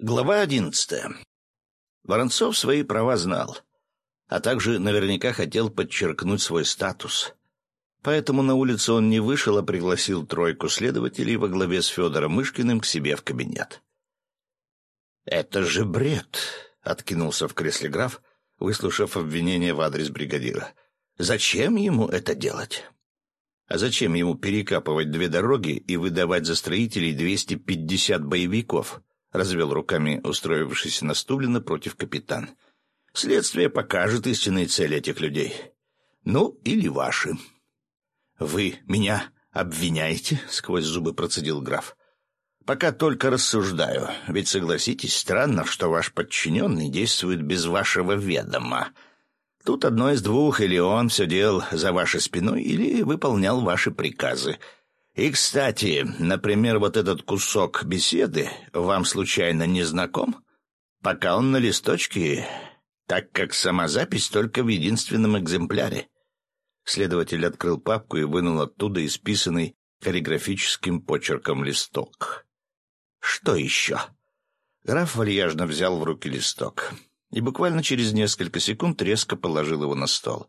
Глава одиннадцатая. Воронцов свои права знал, а также наверняка хотел подчеркнуть свой статус. Поэтому на улицу он не вышел, а пригласил тройку следователей во главе с Федором Мышкиным к себе в кабинет. «Это же бред!» — откинулся в кресле граф, выслушав обвинение в адрес бригадира. «Зачем ему это делать?» «А зачем ему перекапывать две дороги и выдавать за строителей 250 боевиков?» — развел руками устроившийся на стуле напротив капитан. «Следствие покажет истинные цели этих людей. Ну, или ваши». «Вы меня обвиняете?» — сквозь зубы процедил граф. «Пока только рассуждаю, ведь, согласитесь, странно, что ваш подчиненный действует без вашего ведома. Тут одно из двух, или он все делал за вашей спиной, или выполнял ваши приказы». И, кстати, например, вот этот кусок беседы вам случайно не знаком? Пока он на листочке, так как сама запись только в единственном экземпляре. Следователь открыл папку и вынул оттуда исписанный каллиграфическим почерком листок. Что еще? Граф вальяжно взял в руки листок и буквально через несколько секунд резко положил его на стол.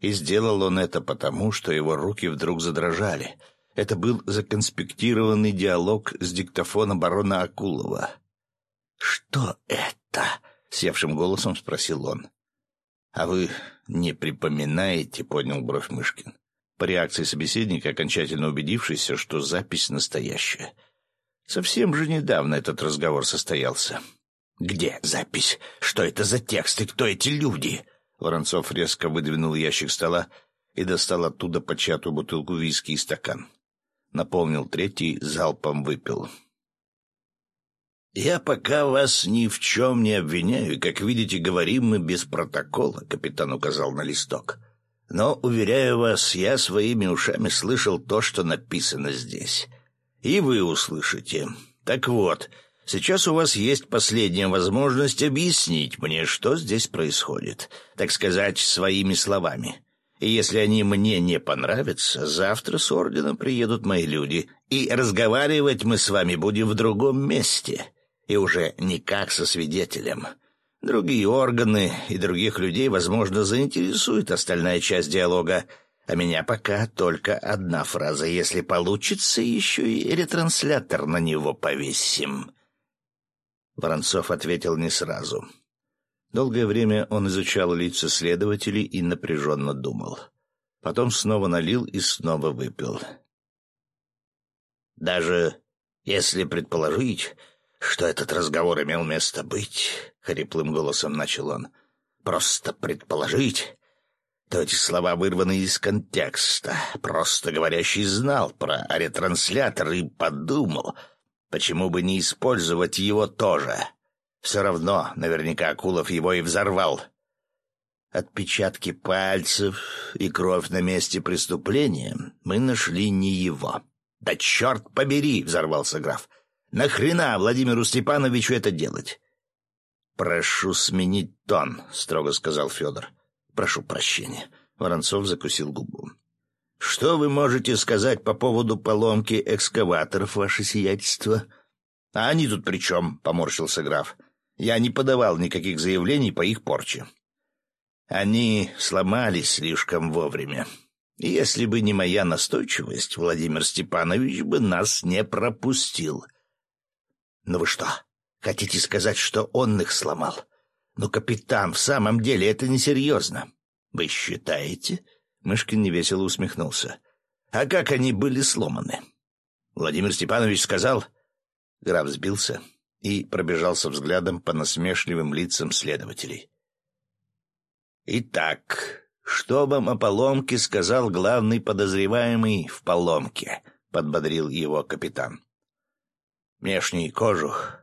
И сделал он это потому, что его руки вдруг задрожали — это был законспектированный диалог с диктофона барона Акулова. «Что это?» — севшим голосом спросил он. «А вы не припоминаете?» — поднял бровь Мышкин. По реакции собеседника, окончательно убедившийся, что запись настоящая. Совсем же недавно этот разговор состоялся. «Где запись? Что это за текст и кто эти люди?» Воронцов резко выдвинул ящик стола и достал оттуда початую бутылку виски и стакан наполнил третий, залпом выпил. «Я пока вас ни в чем не обвиняю, как видите, говорим мы без протокола», — капитан указал на листок. «Но, уверяю вас, я своими ушами слышал то, что написано здесь. И вы услышите. Так вот, сейчас у вас есть последняя возможность объяснить мне, что здесь происходит, так сказать, своими словами. И если они мне не понравятся, завтра с орденом приедут мои люди, и разговаривать мы с вами будем в другом месте, и уже не как со свидетелем. Другие органы и других людей, возможно, заинтересует остальная часть диалога, а меня пока только одна фраза. Если получится, еще и ретранслятор на него повесим. Воронцов ответил не сразу. Долгое время он изучал лица следователей и напряженно думал. Потом снова налил и снова выпил. «Даже если предположить, что этот разговор имел место быть, — хриплым голосом начал он, — просто предположить, то эти слова вырваны из контекста. Просто говорящий знал про ретранслятор и подумал, почему бы не использовать его тоже. Все равно, наверняка Акулов его и взорвал. Отпечатки пальцев и кровь на месте преступления мы нашли не его. «Да черт побери!» — взорвался граф. «Нахрена Владимиру Степановичу это делать?» «Прошу сменить тон», — строго сказал Федор. «Прошу прощения». Воронцов закусил губу. «Что вы можете сказать по поводу поломки экскаваторов, ваше сиятельство?» «А они тут при чем?» — поморщился граф. Я не подавал никаких заявлений по их порче. Они сломались слишком вовремя. Если бы не моя настойчивость, Владимир Степанович бы нас не пропустил. Ну вы что, хотите сказать, что он их сломал? Ну, капитан, в самом деле это несерьезно. Вы считаете? Мышкин невесело усмехнулся. А как они были сломаны? Владимир Степанович сказал... Граф сбился и пробежался взглядом по насмешливым лицам следователей. «Итак, что вам о поломке сказал главный подозреваемый в поломке?» — подбодрил его капитан. «Внешний кожух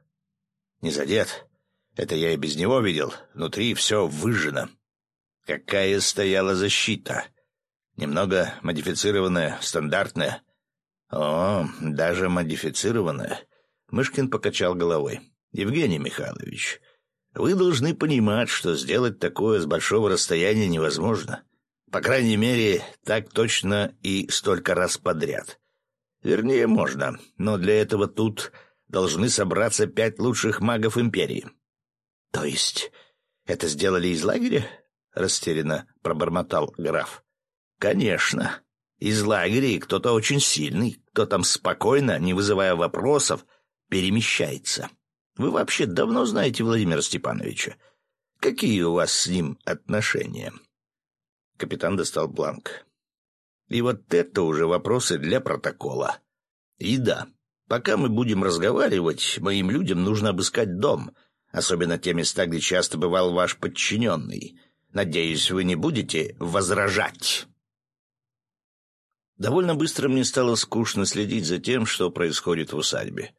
не задет. Это я и без него видел. Внутри все выжжено. Какая стояла защита? Немного модифицированная, стандартная. О, даже модифицированная. Мышкин покачал головой. «Евгений Михайлович, вы должны понимать, что сделать такое с большого расстояния невозможно. По крайней мере, так точно и столько раз подряд. Вернее, можно, но для этого тут должны собраться пять лучших магов империи. — То есть это сделали из лагеря? — растерянно пробормотал граф. — Конечно. Из лагеря кто-то очень сильный, кто там спокойно, не вызывая вопросов, перемещается. Вы вообще давно знаете Владимира Степановича? Какие у вас с ним отношения? Капитан достал бланк. И вот это уже вопросы для протокола. И да, пока мы будем разговаривать, моим людям нужно обыскать дом, особенно те места, где часто бывал ваш подчиненный. Надеюсь, вы не будете возражать. Довольно быстро мне стало скучно следить за тем, что происходит в усадьбе.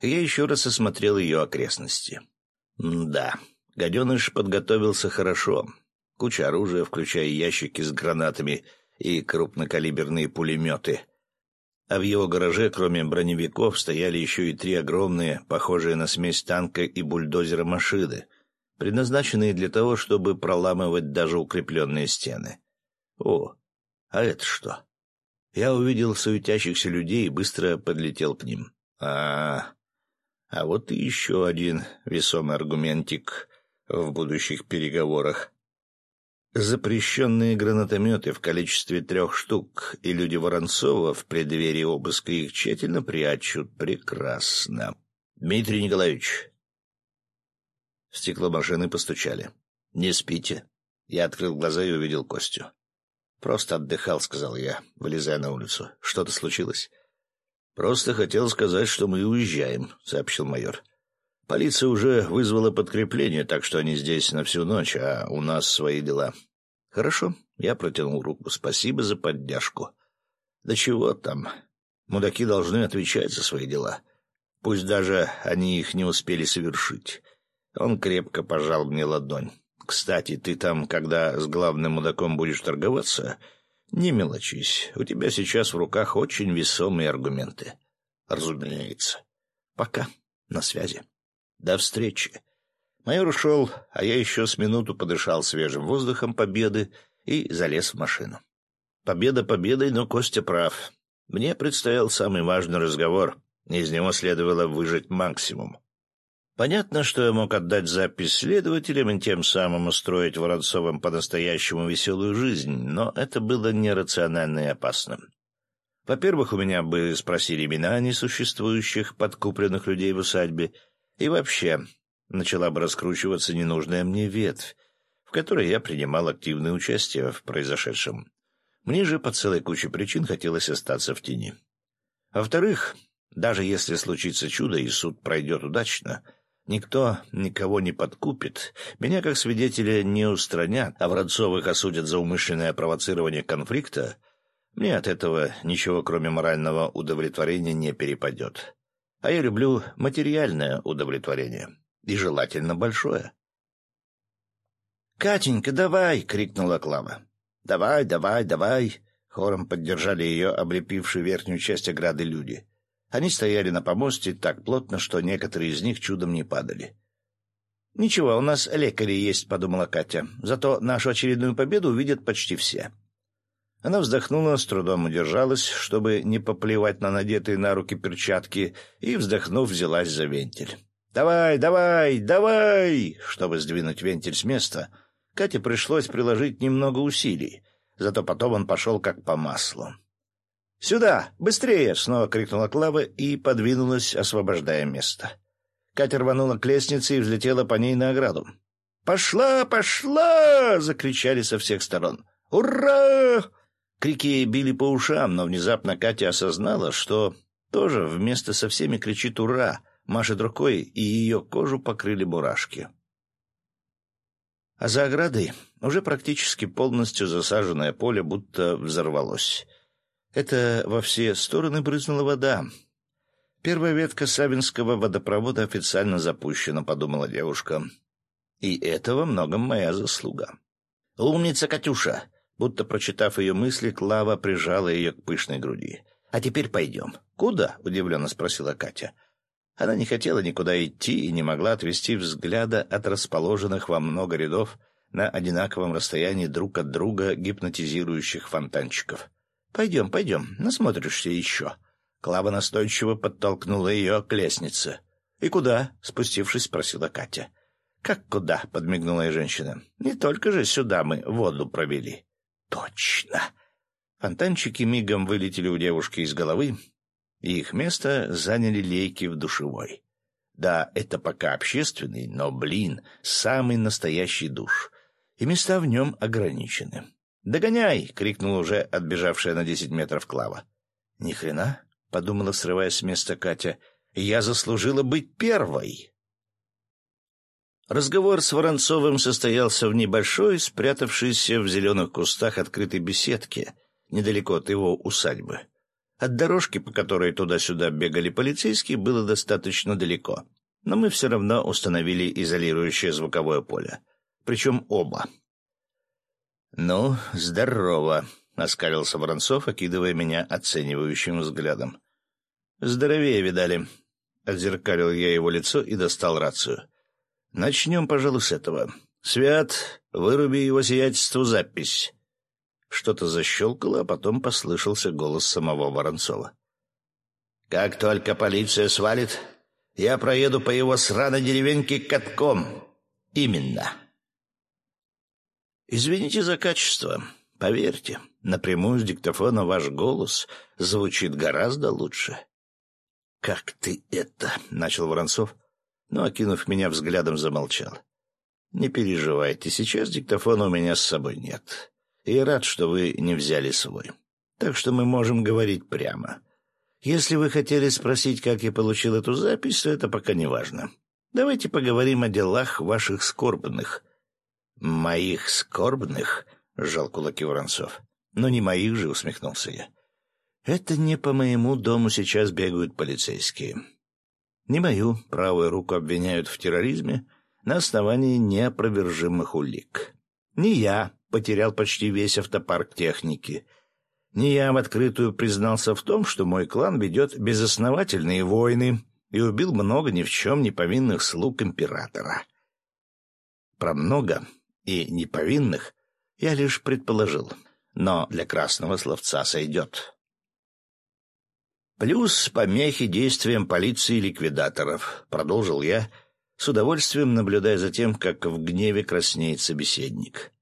Я еще раз осмотрел ее окрестности. Да, гаденыш подготовился хорошо. Куча оружия, включая ящики с гранатами и крупнокалиберные пулеметы. А в его гараже, кроме броневиков, стояли еще и три огромные, похожие на смесь танка и бульдозера машины, предназначенные для того, чтобы проламывать даже укрепленные стены. О, а это что? Я увидел суетящихся людей и быстро подлетел к ним. А, а вот и еще один весомый аргументик в будущих переговорах. Запрещенные гранатометы в количестве трех штук, и люди Воронцова в преддверии обыска их тщательно прячут. Прекрасно. Дмитрий Николаевич. В стекло машины постучали. «Не спите?» Я открыл глаза и увидел Костю. «Просто отдыхал», — сказал я, вылезая на улицу. «Что-то случилось?» «Просто хотел сказать, что мы уезжаем», — сообщил майор. Полиция уже вызвала подкрепление, так что они здесь на всю ночь, а у нас свои дела. Хорошо, я протянул руку. Спасибо за поддержку. Да чего там? Мудаки должны отвечать за свои дела. Пусть даже они их не успели совершить. Он крепко пожал мне ладонь. Кстати, ты там, когда с главным мудаком будешь торговаться, не мелочись. У тебя сейчас в руках очень весомые аргументы. Разумеется. Пока. На связи. До встречи. Майор ушел, а я еще с минуту подышал свежим воздухом победы и залез в машину. Победа победой, но Костя прав. Мне предстоял самый важный разговор, из него следовало выжать максимум. Понятно, что я мог отдать запись следователям и тем самым устроить Воронцовым по-настоящему веселую жизнь, но это было нерационально и опасно. Во-первых, у меня бы спросили имена несуществующих подкупленных людей в усадьбе, и вообще, начала бы раскручиваться ненужная мне ветвь, в которой я принимал активное участие в произошедшем. Мне же по целой куче причин хотелось остаться в тени. Во-вторых, даже если случится чудо и суд пройдет удачно, никто никого не подкупит, меня как свидетеля не устранят, а Воронцовых осудят за умышленное провоцирование конфликта, мне от этого ничего, кроме морального удовлетворения, не перепадет. А я люблю материальное удовлетворение. И желательно большое. «Катенька, давай!» — крикнула Клава. «Давай, давай, давай!» — хором поддержали ее облепившие верхнюю часть ограды люди. Они стояли на помосте так плотно, что некоторые из них чудом не падали. «Ничего, у нас лекари есть», — подумала Катя. «Зато нашу очередную победу увидят почти все». Она вздохнула, с трудом удержалась, чтобы не поплевать на надетые на руки перчатки, и, вздохнув, взялась за вентиль. «Давай, давай, давай!» Чтобы сдвинуть вентиль с места, Кате пришлось приложить немного усилий, зато потом он пошел как по маслу. «Сюда! Быстрее!» — снова крикнула Клава и подвинулась, освобождая место. Катя рванула к лестнице и взлетела по ней на ограду. «Пошла, пошла!» — закричали со всех сторон. «Ура!» Крики били по ушам, но внезапно Катя осознала, что тоже вместо со всеми кричит «Ура!», машет рукой, и ее кожу покрыли мурашки. А за оградой уже практически полностью засаженное поле будто взорвалось. Это во все стороны брызнула вода. Первая ветка Савинского водопровода официально запущена, подумала девушка. И это во многом моя заслуга. «Умница, Катюша!» Будто прочитав ее мысли, Клава прижала ее к пышной груди. «А теперь пойдем». «Куда?» — удивленно спросила Катя. Она не хотела никуда идти и не могла отвести взгляда от расположенных во много рядов на одинаковом расстоянии друг от друга гипнотизирующих фонтанчиков. «Пойдем, пойдем, насмотришься еще». Клава настойчиво подтолкнула ее к лестнице. «И куда?» — спустившись, спросила Катя. «Как куда?» — подмигнула ей женщина. «Не только же сюда мы воду провели». «Точно!» Фонтанчики мигом вылетели у девушки из головы, и их место заняли лейки в душевой. Да, это пока общественный, но, блин, самый настоящий душ. И места в нем ограничены. «Догоняй!» — крикнула уже отбежавшая на десять метров Клава. «Ни хрена!» — подумала, срываясь с места Катя. «Я заслужила быть первой!» Разговор с Воронцовым состоялся в небольшой, спрятавшейся в зеленых кустах открытой беседке, недалеко от его усадьбы. От дорожки, по которой туда-сюда бегали полицейские, было достаточно далеко, но мы все равно установили изолирующее звуковое поле. Причем оба. «Ну, здорово», — оскалился Воронцов, окидывая меня оценивающим взглядом. «Здоровее, видали». Отзеркалил я его лицо и достал рацию. «Начнем, пожалуй, с этого. Свят, выруби его сиятельству запись». Что-то защелкало, а потом послышался голос самого Воронцова. «Как только полиция свалит, я проеду по его сраной деревеньке катком. Именно». Извините за качество. Поверьте, напрямую с диктофона ваш голос звучит гораздо лучше. — Как ты это? — начал Воронцов, но, окинув меня взглядом, замолчал. — Не переживайте, сейчас диктофона у меня с собой нет. И рад, что вы не взяли свой. Так что мы можем говорить прямо. Если вы хотели спросить, как я получил эту запись, то это пока не важно. Давайте поговорим о делах ваших скорбных — «Моих скорбных?» — сжал кулаки Воронцов. «Но не моих же», — усмехнулся я. «Это не по моему дому сейчас бегают полицейские. Не мою правую руку обвиняют в терроризме на основании неопровержимых улик. Не я потерял почти весь автопарк техники. Не я в открытую признался в том, что мой клан ведет безосновательные войны и убил много ни в чем не повинных слуг императора. Про много и неповинных я лишь предположил, но для красного словца сойдет. Плюс помехи действиям полиции и ликвидаторов, продолжил я, с удовольствием наблюдая за тем, как в гневе краснеет собеседник.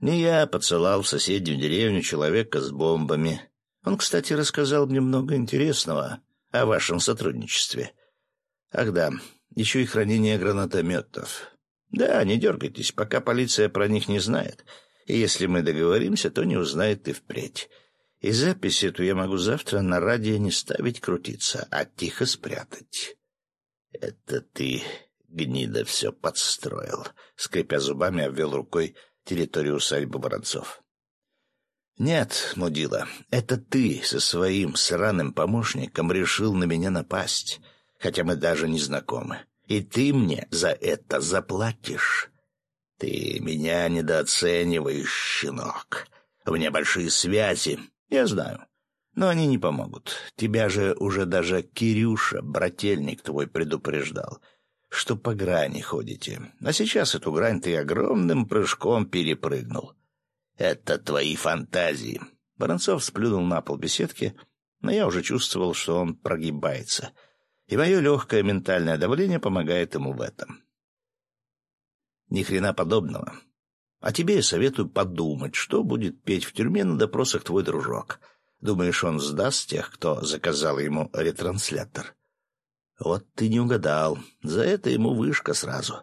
Не я поцелал в соседнюю деревню человека с бомбами. Он, кстати, рассказал мне много интересного о вашем сотрудничестве. Ах да, еще и хранение гранатометов. Да, не дергайтесь, пока полиция про них не знает. И если мы договоримся, то не узнает и впредь. И запись эту я могу завтра на радио не ставить крутиться, а тихо спрятать. Это ты, гнида, все подстроил, скрипя зубами, обвел рукой территорию усадьбы Воронцов. «Нет, мудила, это ты со своим сраным помощником решил на меня напасть, хотя мы даже не знакомы. И ты мне за это заплатишь. Ты меня недооцениваешь, щенок. У меня большие связи, я знаю. Но они не помогут. Тебя же уже даже Кирюша, брательник твой, предупреждал, что по грани ходите. А сейчас эту грань ты огромным прыжком перепрыгнул. Это твои фантазии. Воронцов сплюнул на пол беседки, но я уже чувствовал, что он прогибается — и мое легкое ментальное давление помогает ему в этом. Ни хрена подобного. А тебе я советую подумать, что будет петь в тюрьме на допросах твой дружок. Думаешь, он сдаст тех, кто заказал ему ретранслятор? Вот ты не угадал. За это ему вышка сразу.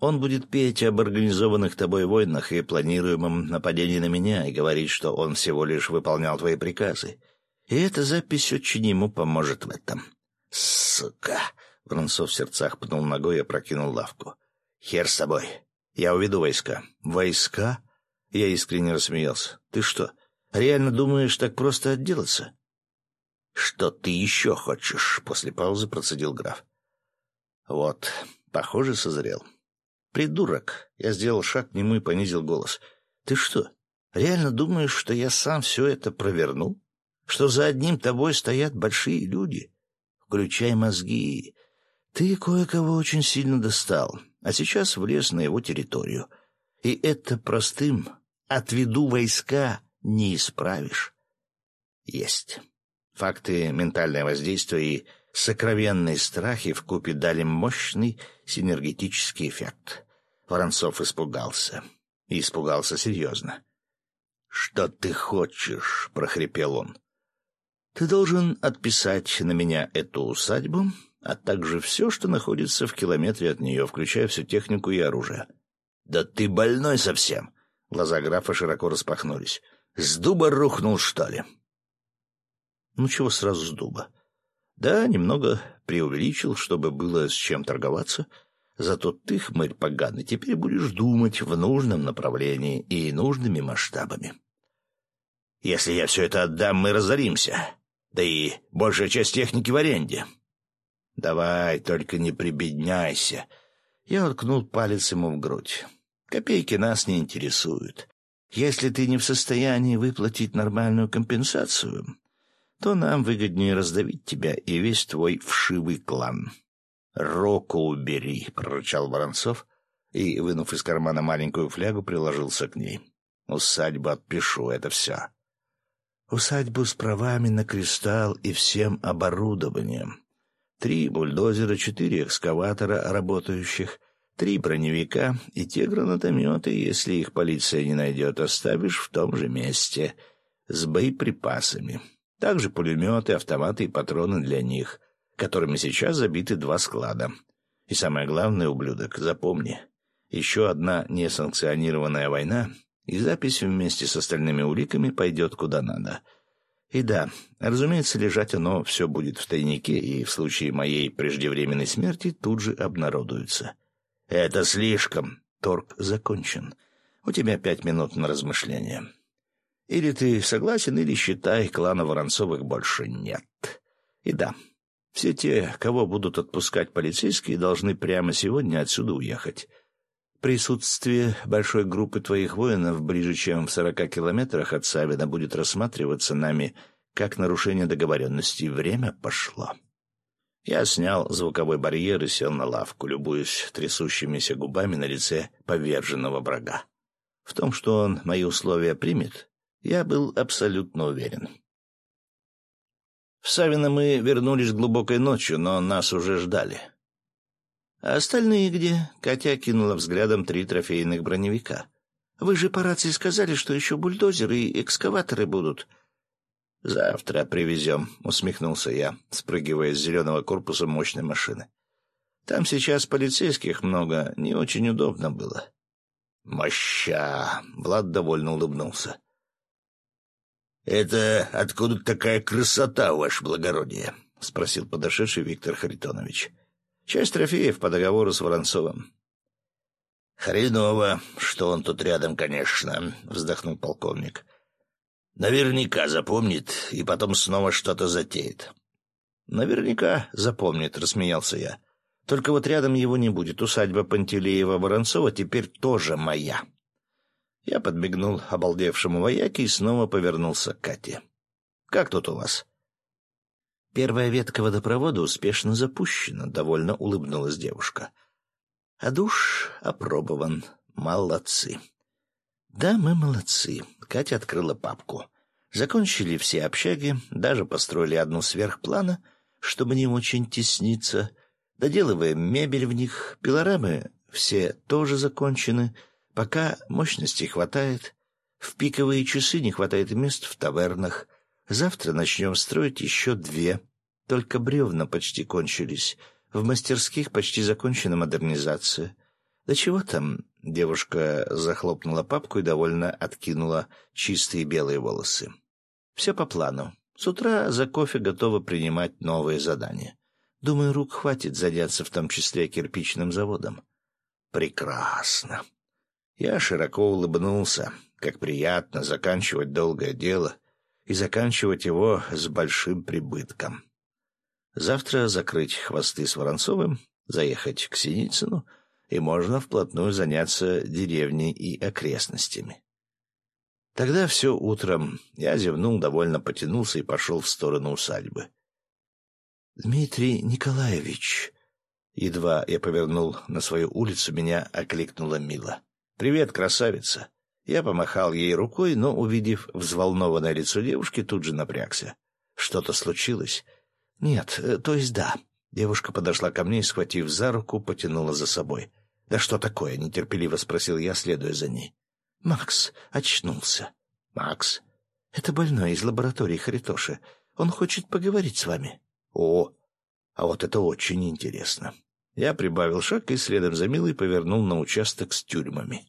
Он будет петь об организованных тобой войнах и планируемом нападении на меня и говорить, что он всего лишь выполнял твои приказы. И эта запись очень ему поможет в этом. «Сука!» — Воронцов в сердцах пнул ногой и опрокинул лавку. «Хер с тобой. Я уведу войска». «Войска?» Я искренне рассмеялся. «Ты что, реально думаешь так просто отделаться?» «Что ты еще хочешь?» — после паузы процедил граф. «Вот, похоже, созрел. Придурок!» — я сделал шаг к нему и понизил голос. «Ты что, реально думаешь, что я сам все это провернул? Что за одним тобой стоят большие люди?» Включай мозги. Ты кое-кого очень сильно достал, а сейчас влез на его территорию. И это простым «отведу войска» не исправишь. Есть. Факты ментального воздействия и сокровенные страхи вкупе дали мощный синергетический эффект. Воронцов испугался. И испугался серьезно. «Что ты хочешь?» — прохрипел он. «Ты должен отписать на меня эту усадьбу, а также все, что находится в километре от нее, включая всю технику и оружие». «Да ты больной совсем!» Глаза графа широко распахнулись. «С дуба рухнул, что ли?» «Ну чего сразу с дуба?» «Да, немного преувеличил, чтобы было с чем торговаться». Зато ты, хмырь поганый, теперь будешь думать в нужном направлении и нужными масштабами. Если я все это отдам, мы разоримся. Да и большая часть техники в аренде. Давай, только не прибедняйся. Я уткнул палец ему в грудь. Копейки нас не интересуют. Если ты не в состоянии выплатить нормальную компенсацию, то нам выгоднее раздавить тебя и весь твой вшивый клан. «Року убери!» — прорычал Воронцов и, вынув из кармана маленькую флягу, приложился к ней. «Усадьбу отпишу, это все». «Усадьбу с правами на кристалл и всем оборудованием. Три бульдозера, четыре экскаватора работающих, три броневика и те гранатометы, если их полиция не найдет, оставишь в том же месте, с боеприпасами. Также пулеметы, автоматы и патроны для них» которыми сейчас забиты два склада. И самое главное, ублюдок, запомни, еще одна несанкционированная война, и запись вместе с остальными уликами пойдет куда надо. И да, разумеется, лежать оно все будет в тайнике, и в случае моей преждевременной смерти тут же обнародуется. Это слишком. Торг закончен. У тебя пять минут на размышление. Или ты согласен, или считай, клана Воронцовых больше нет. И да, все те, кого будут отпускать полицейские, должны прямо сегодня отсюда уехать. Присутствие большой группы твоих воинов ближе, чем в сорока километрах от Савина, будет рассматриваться нами как нарушение договоренности. Время пошло. Я снял звуковой барьер и сел на лавку, любуясь трясущимися губами на лице поверженного врага. В том, что он мои условия примет, я был абсолютно уверен. В Савино мы вернулись глубокой ночью, но нас уже ждали. «А остальные где?» — Катя кинула взглядом три трофейных броневика. «Вы же по рации сказали, что еще бульдозеры и экскаваторы будут». «Завтра привезем», — усмехнулся я, спрыгивая с зеленого корпуса мощной машины. «Там сейчас полицейских много, не очень удобно было». «Моща!» — Влад довольно улыбнулся. «Это откуда такая красота, ваше благородие?» — спросил подошедший Виктор Харитонович. «Часть трофеев по договору с Воронцовым». «Хреново, что он тут рядом, конечно», — вздохнул полковник. «Наверняка запомнит и потом снова что-то затеет». «Наверняка запомнит», — рассмеялся я. «Только вот рядом его не будет. Усадьба Пантелеева-Воронцова теперь тоже моя». Я подмигнул обалдевшему вояке и снова повернулся к Кате. «Как тут у вас?» «Первая ветка водопровода успешно запущена», — довольно улыбнулась девушка. «А душ опробован. Молодцы». «Да, мы молодцы», — Катя открыла папку. Закончили все общаги, даже построили одну сверхплана, чтобы не очень тесниться. Доделываем мебель в них, пилорамы все тоже закончены — Пока мощности хватает. В пиковые часы не хватает мест в тавернах. Завтра начнем строить еще две. Только бревна почти кончились. В мастерских почти закончена модернизация. Да чего там? Девушка захлопнула папку и довольно откинула чистые белые волосы. Все по плану. С утра за кофе готова принимать новые задания. Думаю, рук хватит заняться в том числе кирпичным заводом. Прекрасно. Я широко улыбнулся. Как приятно заканчивать долгое дело и заканчивать его с большим прибытком. Завтра закрыть хвосты с Воронцовым, заехать к Синицыну, и можно вплотную заняться деревней и окрестностями. Тогда все утром я зевнул, довольно потянулся и пошел в сторону усадьбы. «Дмитрий Николаевич...» Едва я повернул на свою улицу, меня окликнула Мила. «Привет, красавица!» Я помахал ей рукой, но, увидев взволнованное лицо девушки, тут же напрягся. Что-то случилось? Нет, э, то есть да. Девушка подошла ко мне и, схватив за руку, потянула за собой. «Да что такое?» — нетерпеливо спросил я, следуя за ней. «Макс очнулся». «Макс?» «Это больной из лаборатории Харитоши. Он хочет поговорить с вами». «О, а вот это очень интересно». Я прибавил шаг и следом за Милой повернул на участок с тюрьмами.